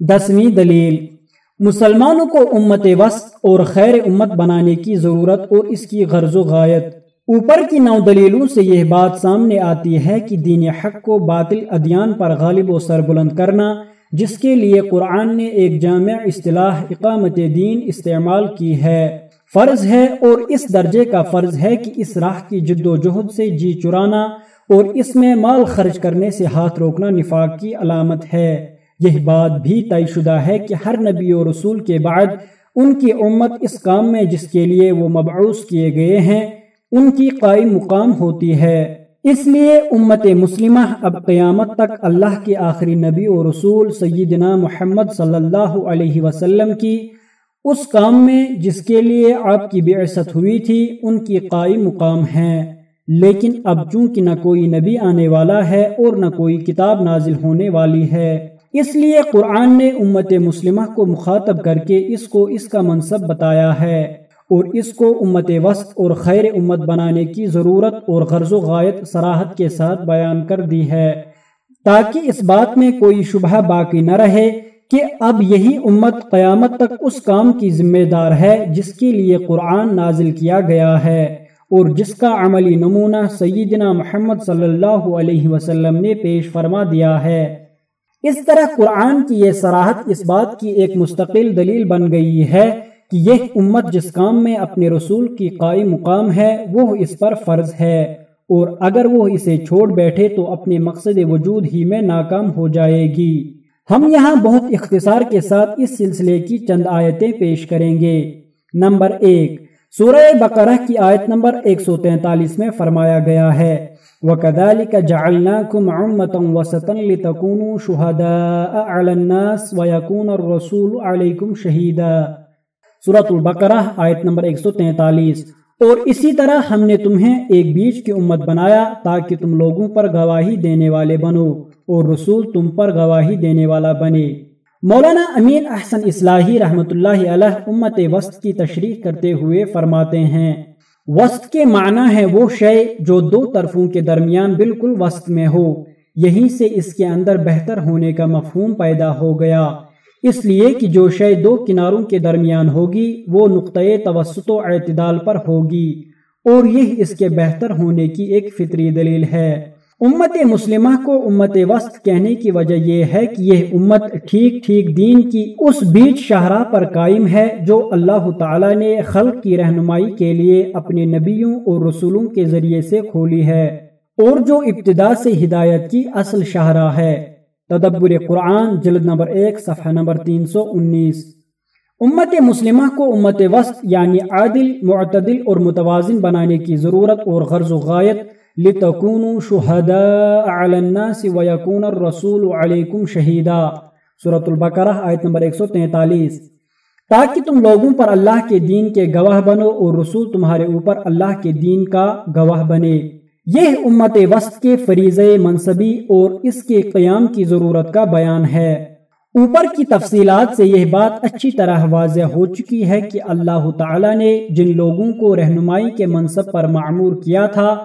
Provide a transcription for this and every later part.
دسویں دلیل۔ مسلمانوں کو امت وسط اور خیر امت بنانے کی ضرورت اور اس کی غرض و غایت۔ اوپر کی نو دلیلوں سے یہ بات سامنے آتی ہے کہ دین حق کو باطل ادیان پر غالب و سر بلند کرنا، جس کے لیے قرآن نے ایک جامع اصطلاح اقامت دین استعمال کی ہے۔ فرض ہے اور اس درجے کا فرض ہے کہ اس راہ کی جد و جہد سے جی چرانا اور اس میں مال خرچ کرنے سے ہاتھ روکنا نفاق کی علامت ہے۔ یہ بات بھی طے شدہ ہے کہ ہر نبی و رسول کے بعد ان کی امت اس کام میں جس کے لیے وہ مبعوث کیے گئے ہیں، ان کی قائم مقام ہوتی ہے۔ اس لیے امت مسلمہ اب قیامت تک اللہ کے آخری نبی و رسول سیدنا محمد صلی اللہ علیہ وسلم کی اس کام میں جس کے لیے آپ کی بعثت ہوئی تھی، ان کی قائم مقام ہیں لیکن اب چونکہ نہ کوئی نبی آنے والا ہے اور نہ کوئی کتاب نازل ہونے والی ہے۔ اس لیے قرآن نے امت مسلمہ کو مخاطب کر کے اس کو اس کا منصب بتایا ہے اور اس کو امت وسط اور خیر امت بنانے کی ضرورت اور غرض و غایت سراحت کے ساتھ بیان کر دی ہے تاکہ اس بات میں کوئی شبہ باقی نہ رہے کہ اب یہی امت قیامت تک اس کام کی ذمہ دار ہے جس کے لیے قرآن نازل کیا گیا ہے اور جس کا عملی نمونہ سیدنا محمد صلی اللہ علیہ وسلم نے پیش فرما دیا ہے۔ اس طرح قرآن کی یہ سراحت اس بات کی ایک مستقل دلیل بن گئی ہے کہ یہ امت جس کام میں اپنے رسول کی قائم مقام ہے، وہ اس پر فرض ہے۔ اور اگر وہ اسے چھوڑ بیٹھے تو اپنے مقصد وجود ہی میں ناکام ہو جائے گی۔ ہم یہاں بہت اختصار کے ساتھ اس سلسلے کی چند آیتیں پیش کریں گے۔ نمبر ایک، سورہ بقرہ کی آیت نمبر 143 میں فرمایا گیا ہے۔ وَكَذَلِكَ جَعَلْنَاكُمْ عُمَّةً وَسَطًا لِتَكُونُوا شُهَدَاءَ عَلَى النَّاسِ وَيَكُونَ الرَّسُولُ عَلَيْكُمْ شَهِيدًا سورة البقرہ آیت نمبر 143 اور اسی طرح ہم نے تمہیں ایک بیچ کی امت بنایا تاکہ تم لوگوں پر گواہی دینے والے بنو اور رسول تم پر گواہی دینے والا بنے۔ مولانا امین احسن اصلاحی رحمت اللہ علیہ امت وسط کی تشریح کرتے ہوئے فرماتے ہیں وسط کے معنی ہے وہ شے جو دو طرفوں کے درمیان بالکل وسط میں ہو۔ یہیں سے اس کے اندر بہتر ہونے کا مفہوم پیدا ہو گیا۔ اس لیے کہ جو شے دو کناروں کے درمیان ہوگی، وہ نقطۂ توسط و اعتدال پر ہوگی۔ اور یہ اس کے بہتر ہونے کی ایک فطری دلیل ہے۔ امت مسلمہ کو امت وسط کہنے کی وجہ یہ ہے کہ یہ امت ٹھیک ٹھیک دین کی اس بیچ شاہراہ پر قائم ہے جو اللہ تعالی نے خلق کی رہنمائی کے لیے اپنے نبیوں اور رسولوں کے ذریعے سے کھولی ہے اور جو ابتدا سے ہدایت کی اصل شاہراہ ہے۔ تدبر قرآن، جلد نمبر ایک، صفحہ نمبر تین سو انیس۔ امت مسلمہ کو امت وسط یعنی عادل، معتدل اور متوازن بنانے کی ضرورت اور غرض و غایت لِتَكُونُوا شُهَدَاءَ عَلَى النَّاسِ وَيَكُونَ الرَّسُولُ عَلَيْكُمْ شَهِيدًا سورة البقرہ، آیت نمبر 143 تاکہ تم لوگوں پر اللہ کے دین کے گواہ بنو اور رسول تمہارے اوپر اللہ کے دین کا گواہ بنے۔ یہ امت وسط کے فریضے منصبی اور اس کے قیام کی ضرورت کا بیان ہے۔ اوپر کی تفصیلات سے یہ بات اچھی طرح واضح ہو چکی ہے کہ اللہ تعالی نے جن لوگوں کو رہنمائی کے منصب پر معمور کیا تھا،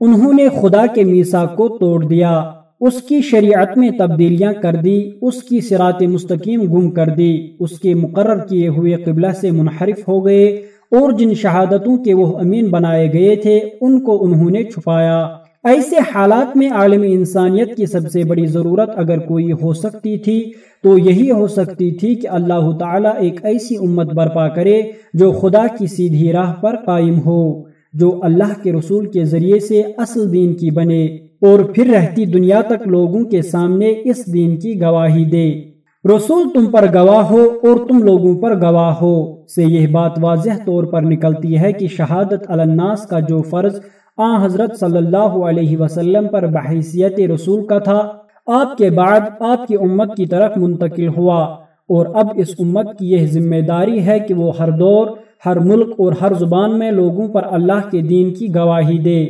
انہوں نے خدا کے میسا کو توڑ دیا، اس کی شریعت میں تبدیلیاں کر دی، اس کی سرات مستقیم گم کر دی، اس کے مقرر کیے ہوئے قبلہ سے منحرف ہو گئے اور جن شہادتوں کے وہ امین بنائے گئے تھے، ان کو انہوں نے چھپایا۔ ایسے حالات میں عالم انسانیت کی سب سے بڑی ضرورت اگر کوئی ہو سکتی تھی، تو یہی ہو سکتی تھی کہ اللہ تعالیٰ ایک ایسی امت برپا کرے جو خدا کی سیدھی راہ پر قائم ہو، جو اللہ کے رسول کے ذریعے سے اصل دین کی بنے اور پھر رہتی دنیا تک لوگوں کے سامنے اس دین کی گواہی دے۔ رسول تم پر گواہ ہو اور تم لوگوں پر گواہ ہو۔ سے یہ بات واضح طور پر نکلتی ہے کہ شہادت الناس کا جو فرض آ حضرت صلی اللہ علیہ وسلم پر بحیثیت رسول کا تھا۔ آپ کے بعد آپ کی امت کی طرف منتقل ہوا اور اب اس امت کی یہ ذمہ داری ہے کہ وہ ہر دور، ہر ملک اور ہر زبان میں لوگوں پر اللہ کے دین کی گواہی دے۔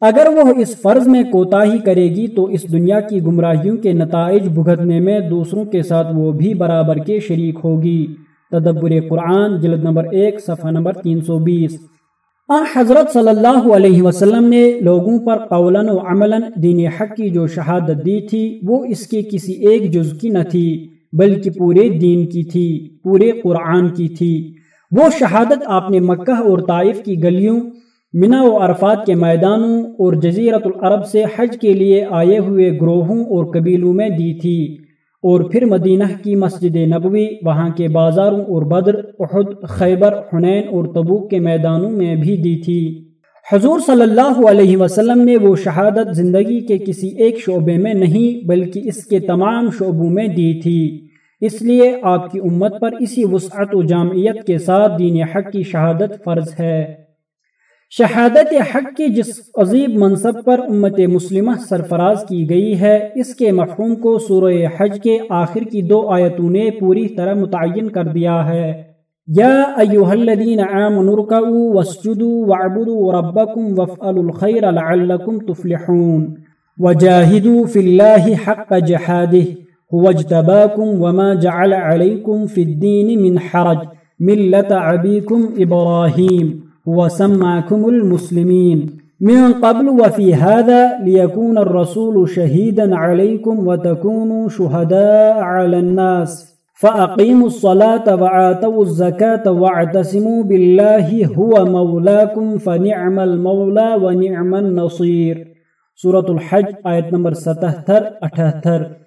اگر وہ اس فرض میں کوتاہی کرے گی تو اس دنیا کی گمراہیوں کے نتائج بھگتنے میں دوسروں کے ساتھ وہ بھی برابر کے شریک ہوگی۔ تدبر قرآن، جلد نمبر ایک، صفحہ نمبر تین سو بیس۔ حضرت صلی اللہ علیہ وسلم نے لوگوں پر قولاً و عملاً دین حق کی جو شہادت دی تھی، وہ اس کے کسی ایک جز کی نہ تھی، بلکہ پورے دین کی تھی، پورے قرآن کی تھی۔ وہ شہادت آپ نے مکہ اور طائف کی گلیوں منا و عرفات کے میدانوں اور جزیرت العرب سے حج کے لیے آئے ہوئے گروہوں اور قبیلوں میں دی تھی۔ اور پھر مدینہ کی مسجد نبوی، وہاں کے بازاروں اور بدر، احد، خیبر، حنین اور تبوک کے میدانوں میں بھی دی تھی۔ حضور صلی اللہ علیہ وسلم نے وہ شہادت زندگی کے کسی ایک شعبے میں نہیں، بلکہ اس کے تمام شعبوں میں دی تھی۔ اس لیے آپ کی امت پر اسی وسعت و جامعیت کے ساتھ دین حق کی شہادت فرض ہے۔ شہادت حق کی جس عظیب منصب پر امت مسلمہ سرفراز کی گئی ہے، اس کے مفہوم کو سورہ حج کے آخر کی دو آیتوں نے پوری طرح متعین کر دیا ہے۔ یا ایوہ الذین آمنوا رکعوا واسجدوا وعبدوا ربکم وفعلوا الخیر لعلکم تفلحون۔ وجاہدوا فی اللہ حق جہادہ۔ هو اجتباکم وما جعل علیکم فی الدین من حرج۔ ملت عبیکم ابراہیم۔ وسمعكم المسلمين. من قبل وفي هذا ليكون الرسول شهيدا عليكم وتكونوا شهداء على الناس. فأقيموا الصلاة وعاتوا الزكاة واعتصموا بالله هو مولاكم فنعم المولى ونعم النصير. سورة الحج آیت نمبر 77 78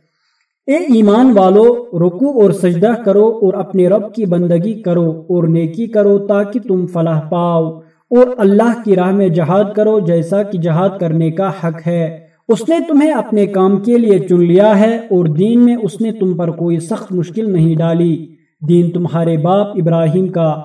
اے ایمان والو رکو اور سجدہ کرو اور اپنے رب کی بندگی کرو اور نیکی کرو تاکہ تم فلاح پاؤ اور اللہ کی راہ میں جہاد کرو جیسا کہ جہاد کرنے کا حق ہے۔ اس نے تمہیں اپنے کام کے لیے چن لیا ہے اور دین میں اس نے تم پر کوئی سخت مشکل نہیں ڈالی۔ دین تمہارے باپ ابراہیم کا۔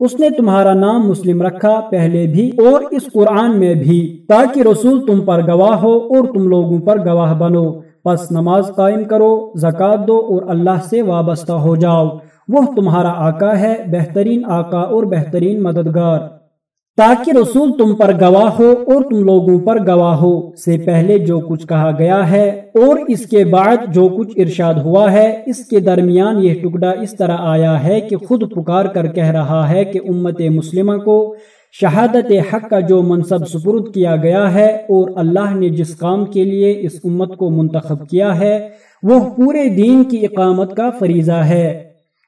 اس نے تمہارا نام مسلم رکھا پہلے بھی اور اس قرآن میں بھی تاکہ رسول تم پر گواہ ہو اور تم لوگوں پر گواہ بنو۔ پس نماز قائم کرو زکوٰۃ دو اور اللہ سے وابستہ ہو جاؤ۔ وہ تمہارا آقا ہے، بہترین آقا اور بہترین مددگار۔ تاکہ رسول تم پر گواہ ہو اور تم لوگوں پر گواہ ہو۔ سے پہلے جو کچھ کہا گیا ہے اور اس کے بعد جو کچھ ارشاد ہوا ہے، اس کے درمیان یہ ٹکڑا اس طرح آیا ہے کہ خود پکار کر کہہ رہا ہے کہ امت مسلمہ کو شہادت حق کا جو منصب سپرد کیا گیا ہے اور اللہ نے جس کام کے لیے اس امت کو منتخب کیا ہے، وہ پورے دین کی اقامت کا فریضہ ہے۔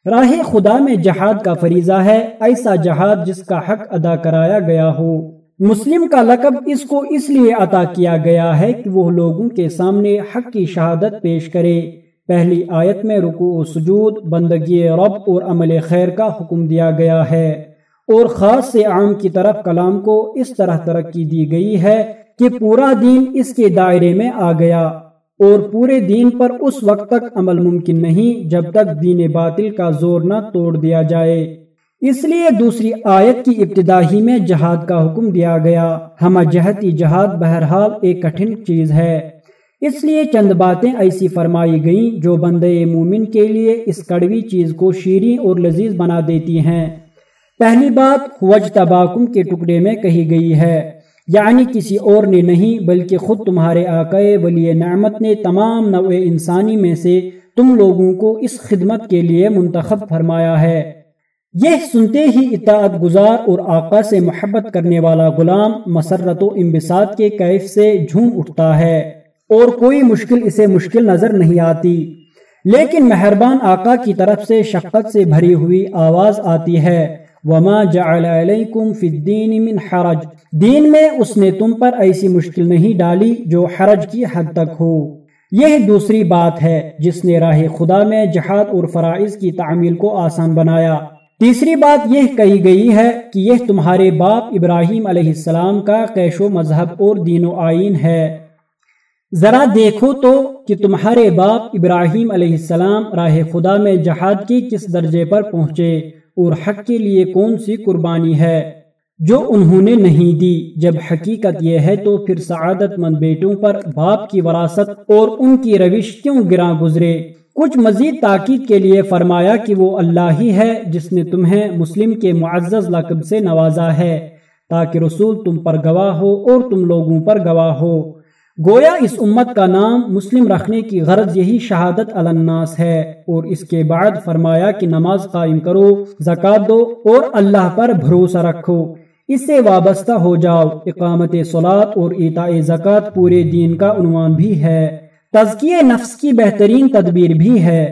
راہ خدا میں جہاد کا فریضہ ہے، ایسا جہاد جس کا حق ادا کرایا گیا ہو۔ مسلم کا لقب اس کو اس لیے عطا کیا گیا ہے کہ وہ لوگوں کے سامنے حق کی شہادت پیش کرے۔ پہلی آیت میں رکوع و سجود، بندگی رب اور عمل خیر کا حکم دیا گیا ہے۔ اور خاص سے عام کی طرف کلام کو اس طرح ترقی دی گئی ہے کہ پورا دین اس کے دائرے میں آ گیا اور پورے دین پر اس وقت تک عمل ممکن نہیں جب تک دین باطل کا زور نہ توڑ دیا جائے۔ اس لیے دوسری آیت کی ابتدا ہی میں جہاد کا حکم دیا گیا۔ ہم جہتی جہاد بہرحال ایک کٹھن چیز ہے۔ اس لیے چند باتیں ایسی فرمائی گئیں جو بندے مومن کے لیے اس کڑوی چیز کو شیریں اور لذیذ بنا دیتی ہیں۔ پہلی بات وج تباکم کے ٹکڑے میں کہی گئی ہے۔ یعنی کسی اور نے نہیں، بلکہ خود تمہارے آقائے ولی نعمت نے تمام نوع انسانی میں سے تم لوگوں کو اس خدمت کے لیے منتخب فرمایا ہے۔ یہ سنتے ہی اطاعت گزار اور آقا سے محبت کرنے والا غلام مسرت و امبساط کے کیف سے جھوم اٹھتا ہے اور کوئی مشکل اسے مشکل نظر نہیں آتی۔ لیکن مہربان آقا کی طرف سے شقت سے بھری ہوئی آواز آتی ہے۔ وما جعل علیکم فی الدین من حرج۔ دین میں اس نے تم پر ایسی مشکل نہیں ڈالی جو حرج کی حد تک ہو۔ یہ دوسری بات ہے جس نے راہ خدا میں جہاد اور فرائض کی تعمیل کو آسان بنایا۔ تیسری بات یہ کہی گئی ہے کہ یہ تمہارے باپ ابراہیم علیہ السلام کا قیش و مذہب اور دین و آئین ہے۔ ذرا دیکھو تو کہ تمہارے باپ ابراہیم علیہ السلام راہ خدا میں جہاد کی کس درجے پر پہنچے۔ اور حق کے لیے کون سی قربانی ہے؟ جو انہوں نے نہیں دی۔ جب حقیقت یہ ہے تو پھر سعادت مند بیٹوں پر باپ کی وراثت اور ان کی روش کیوں گراں گزرے؟ کچھ مزید تاکید کے لیے فرمایا کہ وہ اللہ ہی ہے جس نے تمہیں مسلم کے معزز لقب سے نوازا ہے، تاکہ رسول تم پر گواہ ہو اور تم لوگوں پر گواہ ہو۔ گویا اس امت کا نام مسلم رکھنے کی غرض یہی شہادت الناس ہے اور اس کے بعد فرمایا کہ نماز قائم کرو زکات دو اور اللہ پر بھروسہ رکھو۔ اس سے وابستہ ہو جاؤ۔ اقامت سولاد اور ایتا زکوٰۃ پورے دین کا عنوان بھی ہے۔ تزکیہ نفس کی بہترین تدبیر بھی ہے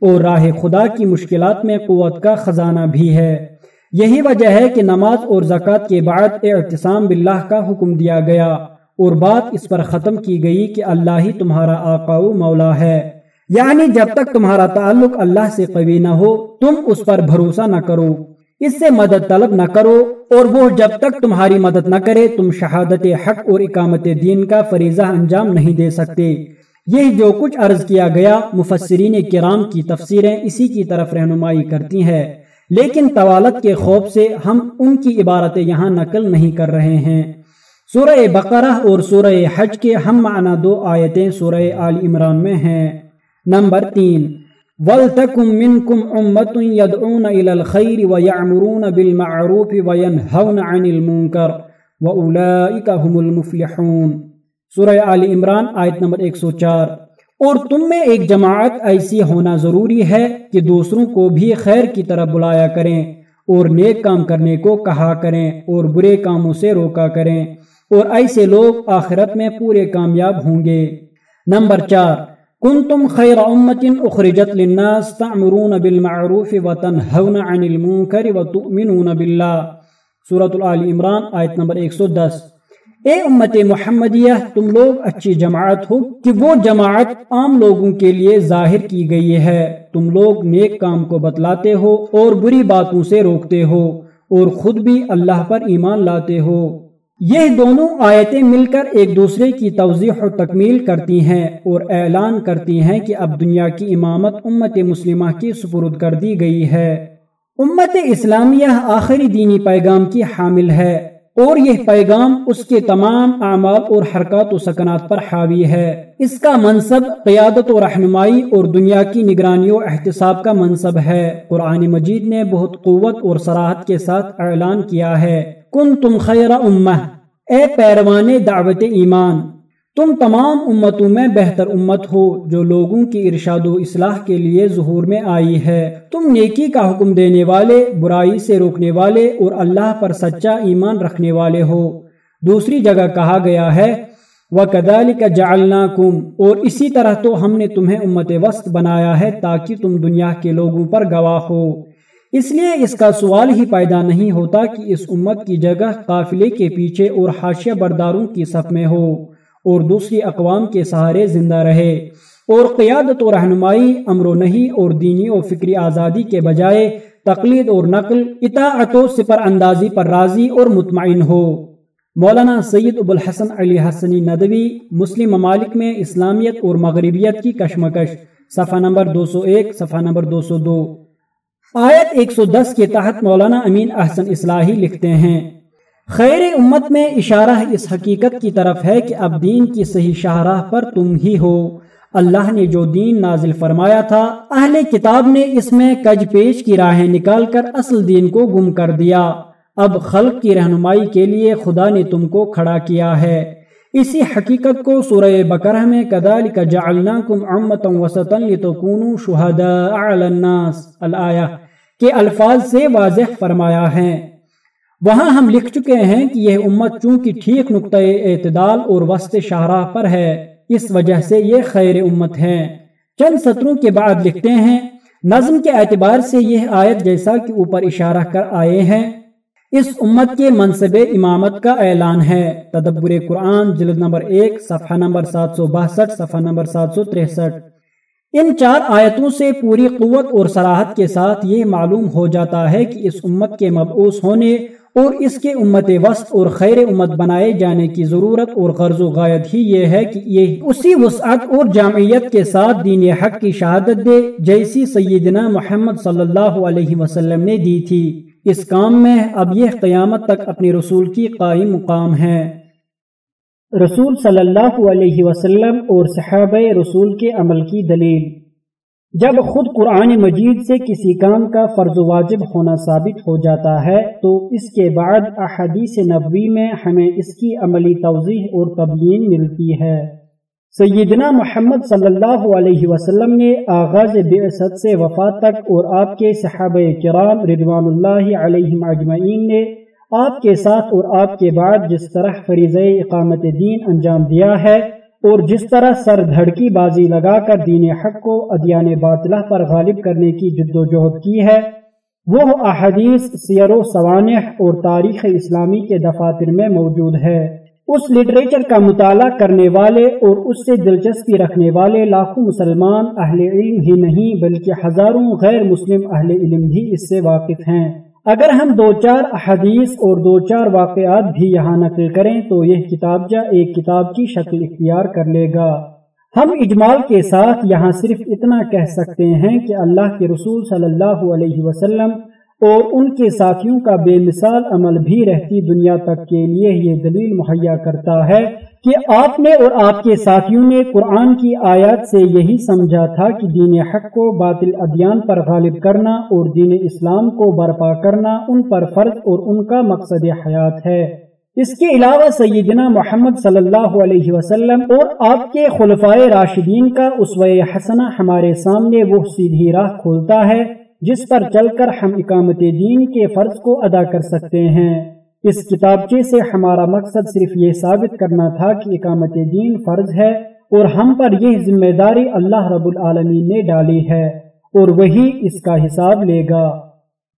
اور راہ خدا کی مشکلات میں قوت کا خزانہ بھی ہے۔ یہی وجہ ہے کہ نماز اور زکوٰۃ کے بعد اعتصام باللہ کا حکم دیا گیا۔ اور بات اس پر ختم کی گئی کہ اللہ ہی تمہارا آقا و مولا ہے۔ یعنی جب تک تمہارا تعلق اللہ سے قوی نہ ہو، تم اس پر بھروسہ نہ کرو۔ اس سے مدد طلب نہ کرو، اور وہ جب تک تمہاری مدد نہ کرے، تم شہادت حق اور اقامت دین کا فریضہ انجام نہیں دے سکتے۔ یہ جو کچھ عرض کیا گیا، مفسرین کرام کی تفسیریں اسی کی طرف رہنمائی کرتی ہیں۔ لیکن طوالت کے خوف سے ہم ان کی عبارتیں یہاں نقل نہیں کر رہے ہیں۔ سورہ بقرہ اور سورہ حج کے ہم معنی دو آیتیں سورہ آل عمران میں ہیں۔ نمبر تین، وَلْتَكُمْ مِنْكُمْ أُمَّةٌ يَدْعُونَ إِلَى الْخَيْرِ وَيَعْمُرُونَ بِالْمَعْرُوفِ وَيَنْهَوْنَ عَنِ الْمُنْكَرِ وَأُولَئِكَ هُمُ الْمُفْلِحُونَ۔ سورہ آل عمران آیت نمبر 104 اور تم میں ایک جماعت ایسی ہونا ضروری ہے کہ دوسروں کو بھی خیر کی طرف بلایا کریں اور نیک کام کرنے کو کہا کریں اور برے کاموں سے روکا کریں۔ اور ایسے لوگ آخرت میں پورے کامیاب ہوں گے۔ نمبر چار کن تم خیر امت اخرجت للناس تعمرون بالمعروف وتنہون عن المنکر وتؤمنون باللہ۔ سورة العال عمران، آیت نمبر 110 اے امت محمدیہ، تم لوگ اچھی جماعت ہو کہ وہ جماعت عام لوگوں کے لیے ظاہر کی گئی ہے۔ تم لوگ نیک کام کو بتلاتے ہو اور بری باتوں سے روکتے ہو اور خود بھی اللہ پر ایمان لاتے ہو۔ یہ دونوں آیتیں مل کر ایک دوسرے کی توضیح و تکمیل کرتی ہیں اور اعلان کرتی ہیں کہ اب دنیا کی امامت امت مسلمہ کی سپرد کر دی گئی ہے۔ امت اسلامیہ آخری دینی پیغام کی حامل ہے اور یہ پیغام اس کے تمام اعمال اور حرکات و سکنات پر حاوی ہے۔ اس کا منصب قیادت و رہنمائی اور دنیا کی نگرانی و احتساب کا منصب ہے۔ قرآن مجید نے بہت قوت اور سراحت کے ساتھ اعلان کیا ہے۔ کن تم خیر امہ۔ اے پیروان دعوت ایمان، تم تمام امتوں میں بہتر امت ہو جو لوگوں کی ارشاد و اصلاح کے لیے ظہور میں آئی ہے۔ تم نیکی کا حکم دینے والے، برائی سے روکنے والے اور اللہ پر سچا ایمان رکھنے والے ہو۔ دوسری جگہ کہا گیا ہے وہ کدال کا جالنا کم اور اسی طرح تو ہم نے تمہیں امت وسط بنایا ہے تاکہ تم دنیا کے لوگوں پر گواہ ہو۔ اس لیے اس کا سوال ہی پیدا نہیں ہوتا کہ اس امت کی جگہ قافلے کے پیچھے اور حاشیہ برداروں کی صف میں ہو اور دوسری اقوام کے سہارے زندہ رہے اور قیادت و رہنمائی، امر و نہیں اور دینی و فکری آزادی کے بجائے تقلید اور نقل، اطاعت و سپر اندازی پر راضی اور مطمئن ہو۔ مولانا سید ابو الحسن علی حسنی ندوی، مسلم ممالک میں اسلامیت اور مغربیت کی کشمکش، صفحہ نمبر دو سو ایک، صفحہ نمبر دو سو دو۔ آیت ایک سو دس کے تحت مولانا امین احسن اصلاحی لکھتے ہیں، خیر امت میں اشارہ اس حقیقت کی طرف ہے کہ اب دین کی صحیح شاہراہ پر تم ہی ہو۔ اللہ نے جو دین نازل فرمایا تھا، اہل کتاب نے اس میں کج پیش کی راہیں نکال کر اصل دین کو گم کر دیا۔ اب خلق کی رہنمائی کے لیے خدا نے تم کو کھڑا کیا ہے۔ اسی حقیقت کو سورہ بکرہ میں کدال کا جعلناکم امتا وسطا لتکونوا شہداء علی الناس، الآیہ کے الفاظ سے واضح فرمایا ہے۔ وہاں ہم لکھ چکے ہیں کہ یہ امت چونکہ ٹھیک نقطۂ اعتدال اور وسط شاہراہ پر ہے، اس وجہ سے یہ خیر امت ہے۔ چند سطروں کے بعد لکھتے ہیں، نظم کے اعتبار سے یہ آیت جیسا کہ اوپر اشارہ کر آئے ہیں۔ اس امت کے منصب امامت کا اعلان ہے۔ تدبر قرآن، جلد نمبر ایک، صفحہ نمبر سات سو باسٹھ، صفحہ نمبر سات سو تریسٹھ۔ ان چار آیتوں سے پوری قوت اور صلاحت کے ساتھ یہ معلوم ہو جاتا ہے کہ اس امت کے مبعوث ہونے اور اس کے امت وسط اور خیر امت بنائے جانے کی ضرورت اور غرض و غایت ہی یہ ہے کہ یہ اسی وسعت اور جامعیت کے ساتھ دین حق کی شہادت دے، جیسی سیدنا محمد صلی اللہ علیہ وسلم نے دی تھی۔ اس کام میں اب یہ قیامت تک اپنے رسول کی قائم مقام ہے۔ رسول صلی اللہ علیہ وسلم اور صحابہ رسول کے عمل کی دلیل۔ جب خود قرآن مجید سے کسی کام کا فرض واجب ہونا ثابت ہو جاتا ہے، تو اس کے بعد احادیث نبوی میں ہمیں اس کی عملی توضیح اور تبیین ملتی ہے۔ سیدنا محمد صلی اللہ علیہ وسلم نے آغاز بعثت سے وفات تک اور آپ کے صحابہ کرام رضوان اللہ علیہ اجمعین نے آپ کے ساتھ اور آپ کے بعد جس طرح فریض اقامت دین انجام دیا ہے اور جس طرح سر دھڑکی بازی لگا کر دین حق کو ادیان باطلہ پر غالب کرنے کی جد و جہد کی ہے، وہ احادیث سیر و سوانح اور تاریخ اسلامی کے دفاتر میں موجود ہے۔ اس لٹریچر کا مطالعہ کرنے والے اور اس سے دلچسپی رکھنے والے لاکھوں مسلمان اہل علم ہی نہیں، بلکہ ہزاروں غیر مسلم اہل علم بھی اس سے واقف ہیں۔ اگر ہم دو چار احادیث اور دو چار واقعات بھی یہاں نقل کریں تو یہ کتابچہ ایک کتاب کی شکل اختیار کر لے گا۔ ہم اجمال کے ساتھ یہاں صرف اتنا کہہ سکتے ہیں کہ اللہ کے رسول صلی اللہ علیہ وسلم اور ان کے ساتھیوں کا بے مثال عمل بھی رہتی دنیا تک کے لیے یہ دلیل مہیا کرتا ہے کہ آپ نے اور آپ کے ساتھیوں نے قرآن کی آیات سے یہی سمجھا تھا کہ دین حق کو باطل ادیان پر غالب کرنا اور دین اسلام کو برپا کرنا ان پر فرض اور ان کا مقصد حیات ہے۔ اس کے علاوہ سیدنا محمد صلی اللہ علیہ وسلم اور آپ کے خلفائے راشدین کا اسوہ حسنہ ہمارے سامنے وہ سیدھی راہ کھولتا ہے۔ جس پر چل کر ہم اقامت دین کے فرض کو ادا کر سکتے ہیں۔ اس کتابچے سے ہمارا مقصد صرف یہ ثابت کرنا تھا کہ اقامت دین فرض ہے اور ہم پر یہ ذمہ داری اللہ رب العالمین نے ڈالی ہے اور وہی اس کا حساب لے گا۔